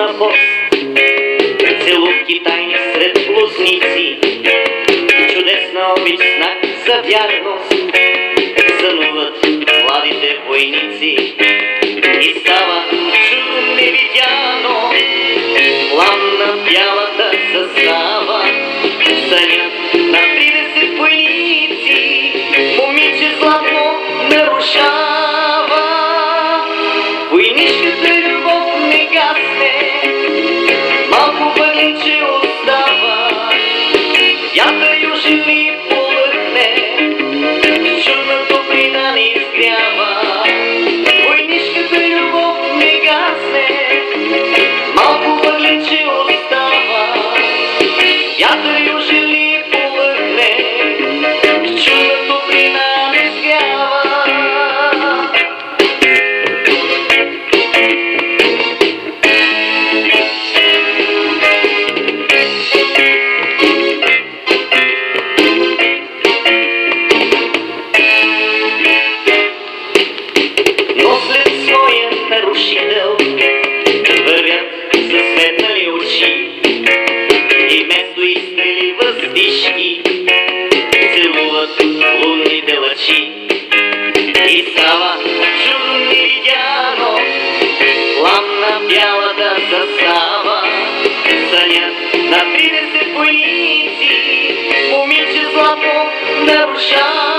на пост, целувки тайни сред лозници, чудесна обич знак за вярност, сънуват младите войници. И става чудо невидяно, пламна бялата състава, сънят на 30 войници, момиче златно нарушава. вещаки, Целуют лунные белочи. И сама чужие яно, Ламна бяла да состава, Санят на 30 пыльницы, Умельче злобом нарушал.